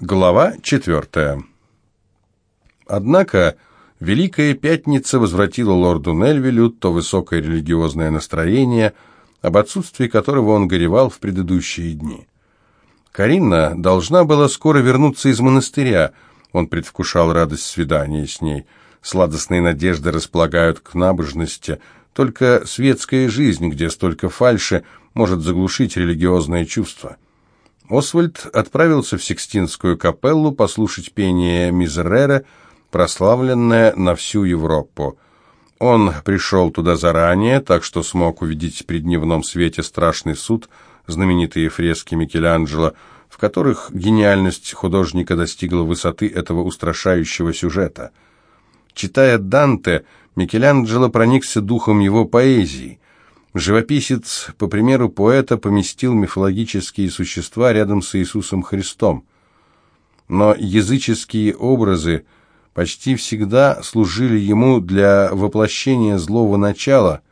Глава четвертая. Однако Великая Пятница возвратила лорду Нельвилю то высокое религиозное настроение, об отсутствии которого он горевал в предыдущие дни. Карина должна была скоро вернуться из монастыря, он предвкушал радость свидания с ней. Сладостные надежды располагают к набожности, только светская жизнь, где столько фальши, может заглушить религиозное чувство. Освальд отправился в Сикстинскую капеллу послушать пение Мизерера, прославленное на всю Европу. Он пришел туда заранее, так что смог увидеть при дневном свете страшный суд, знаменитые фрески Микеланджело, в которых гениальность художника достигла высоты этого устрашающего сюжета. Читая Данте, Микеланджело проникся духом его поэзии – Живописец, по примеру поэта, поместил мифологические существа рядом с Иисусом Христом. Но языческие образы почти всегда служили ему для воплощения злого начала.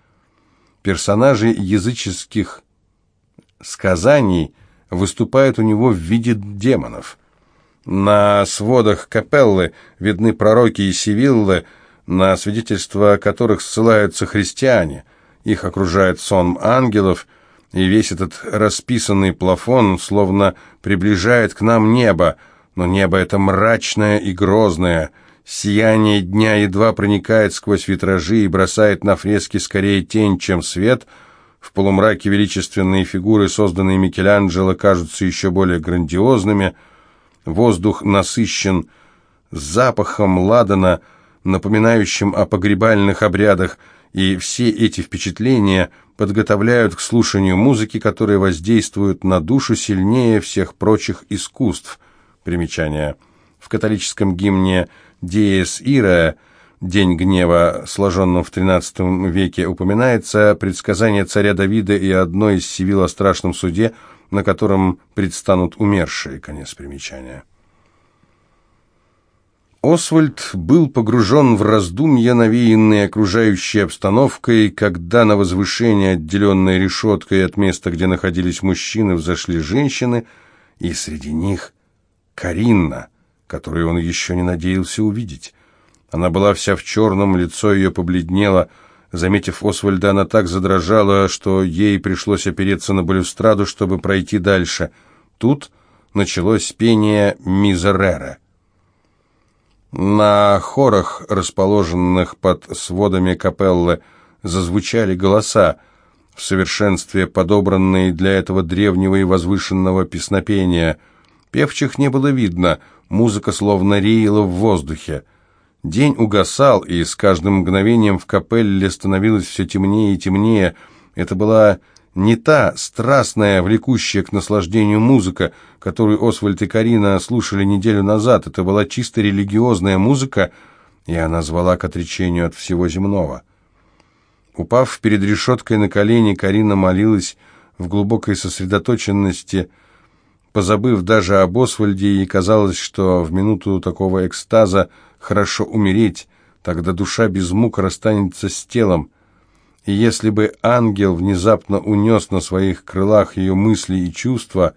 Персонажи языческих сказаний выступают у него в виде демонов. На сводах капеллы видны пророки и сивиллы, на свидетельства которых ссылаются христиане – их окружает сон ангелов, и весь этот расписанный плафон словно приближает к нам небо, но небо это мрачное и грозное. Сияние дня едва проникает сквозь витражи и бросает на фрески скорее тень, чем свет. В полумраке величественные фигуры, созданные Микеланджело, кажутся еще более грандиозными. Воздух насыщен запахом ладана, напоминающим о погребальных обрядах, и все эти впечатления подготовляют к слушанию музыки, которая воздействует на душу сильнее всех прочих искусств. Примечание. В католическом гимне «Диес Ира» «День гнева», сложенном в XIII веке, упоминается предсказание царя Давида и одно из сивил о страшном суде, на котором предстанут умершие. Конец примечания. Освальд был погружен в раздумья, навеянные окружающей обстановкой, когда на возвышение, отделенное решеткой от места, где находились мужчины, взошли женщины, и среди них Каринна, которую он еще не надеялся увидеть. Она была вся в черном, лицо ее побледнело. Заметив Освальда, она так задрожала, что ей пришлось опереться на балюстраду, чтобы пройти дальше. Тут началось пение «Мизерера». На хорах, расположенных под сводами капеллы, зазвучали голоса, в совершенстве подобранные для этого древнего и возвышенного песнопения. Певчих не было видно, музыка словно реяла в воздухе. День угасал, и с каждым мгновением в капелле становилось все темнее и темнее. Это была не та страстная, влекущая к наслаждению музыка, которую Освальд и Карина слушали неделю назад. Это была чисто религиозная музыка, и она звала к отречению от всего земного. Упав перед решеткой на колени, Карина молилась в глубокой сосредоточенности, позабыв даже об Освальде, ей казалось, что в минуту такого экстаза хорошо умереть, тогда душа без мук расстанется с телом, и если бы ангел внезапно унес на своих крылах ее мысли и чувства,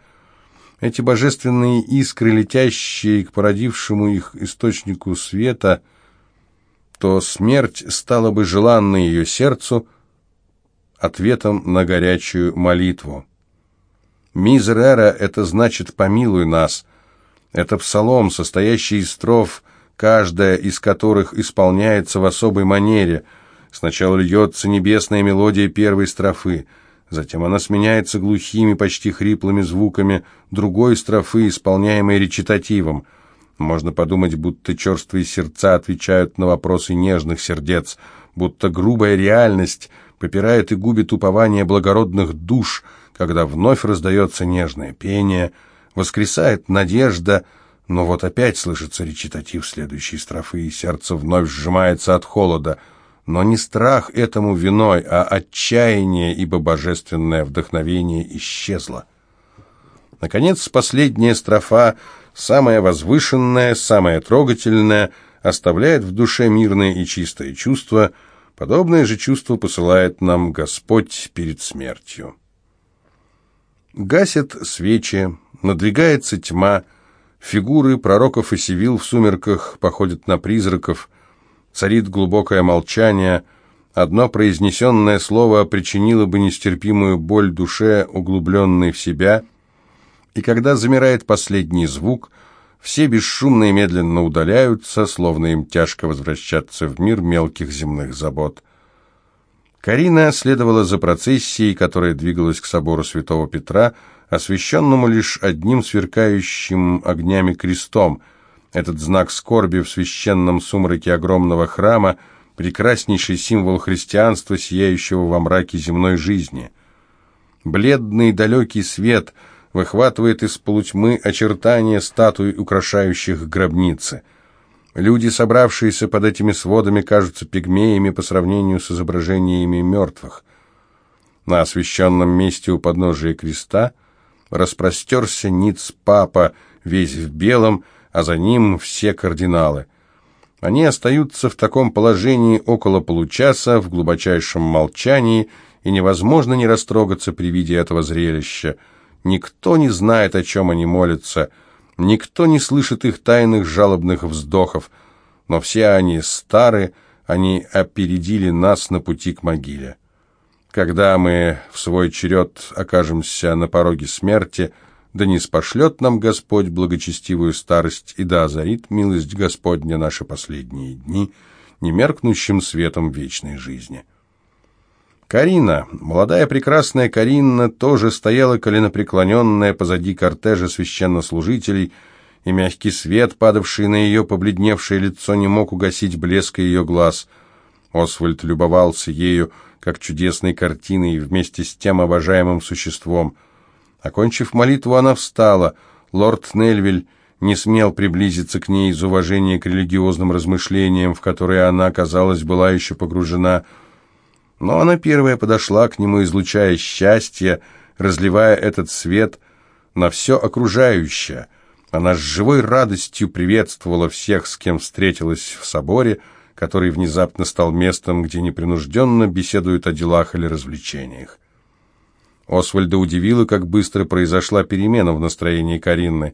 эти божественные искры, летящие к породившему их источнику света, то смерть стала бы желанной ее сердцу ответом на горячую молитву. «Мизерера» — это значит «помилуй нас». Это псалом, состоящий из строф, каждая из которых исполняется в особой манере — Сначала льется небесная мелодия первой строфы, затем она сменяется глухими, почти хриплыми звуками другой строфы, исполняемой речитативом. Можно подумать, будто черствые сердца отвечают на вопросы нежных сердец, будто грубая реальность попирает и губит упование благородных душ, когда вновь раздается нежное пение, воскресает надежда, но вот опять слышится речитатив следующей строфы, и сердце вновь сжимается от холода — но не страх этому виной, а отчаяние, ибо божественное вдохновение исчезло. Наконец, последняя строфа, самая возвышенная, самая трогательная, оставляет в душе мирное и чистое чувство. Подобное же чувство посылает нам Господь перед смертью. Гасят свечи, надвигается тьма, Фигуры пророков и сивил в сумерках походят на призраков. Царит глубокое молчание. Одно произнесенное слово причинило бы нестерпимую боль душе, углубленной в себя. И когда замирает последний звук, все бесшумно и медленно удаляются, словно им тяжко возвращаться в мир мелких земных забот. Карина следовала за процессией, которая двигалась к собору святого Петра, освещенному лишь одним сверкающим огнями крестом. Этот знак скорби в священном сумраке огромного храма – прекраснейший символ христианства, сияющего во мраке земной жизни. Бледный далекий свет выхватывает из полутьмы очертания статуй, украшающих гробницы. Люди, собравшиеся под этими сводами, кажутся пигмеями по сравнению с изображениями мертвых. На освященном месте у подножия креста – распростерся ниц папа, весь в белом, а за ним все кардиналы. Они остаются в таком положении около получаса, в глубочайшем молчании, и невозможно не растрогаться при виде этого зрелища. Никто не знает, о чем они молятся, никто не слышит их тайных жалобных вздохов, но все они стары, они опередили нас на пути к могиле. Когда мы в свой черед окажемся на пороге смерти, да не спошлет нам Господь благочестивую старость, и да озарит милость Господня наши последние дни немеркнущим светом вечной жизни. Карина, молодая прекрасная Карина, тоже стояла коленопреклоненная позади кортежа священнослужителей, и мягкий свет, падавший на ее побледневшее лицо, не мог угасить блеска ее глаз. Освальд любовался ею, как чудесной картиной и вместе с тем обожаемым существом. Окончив молитву, она встала. Лорд Нельвиль не смел приблизиться к ней из уважения к религиозным размышлениям, в которые она, казалось, была еще погружена. Но она первая подошла к нему, излучая счастье, разливая этот свет на все окружающее. Она с живой радостью приветствовала всех, с кем встретилась в соборе, который внезапно стал местом, где непринужденно беседуют о делах или развлечениях. Освальда удивило, как быстро произошла перемена в настроении Каринны,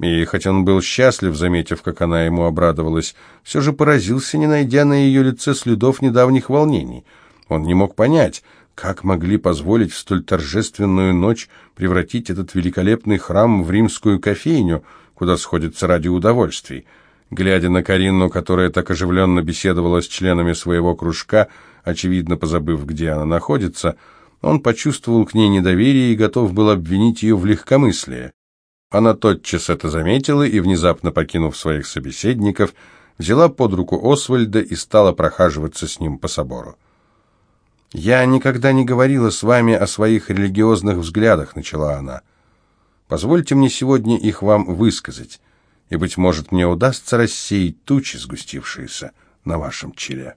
и хотя он был счастлив, заметив, как она ему обрадовалась, все же поразился, не найдя на ее лице следов недавних волнений. Он не мог понять, как могли позволить в столь торжественную ночь превратить этот великолепный храм в римскую кофейню, куда сходятся ради удовольствий. Глядя на Каринну, которая так оживленно беседовала с членами своего кружка, очевидно позабыв, где она находится, он почувствовал к ней недоверие и готов был обвинить ее в легкомыслии. Она тотчас это заметила и, внезапно покинув своих собеседников, взяла под руку Освальда и стала прохаживаться с ним по собору. «Я никогда не говорила с вами о своих религиозных взглядах», — начала она. «Позвольте мне сегодня их вам высказать» и, быть может, мне удастся рассеять тучи, сгустившиеся на вашем челе.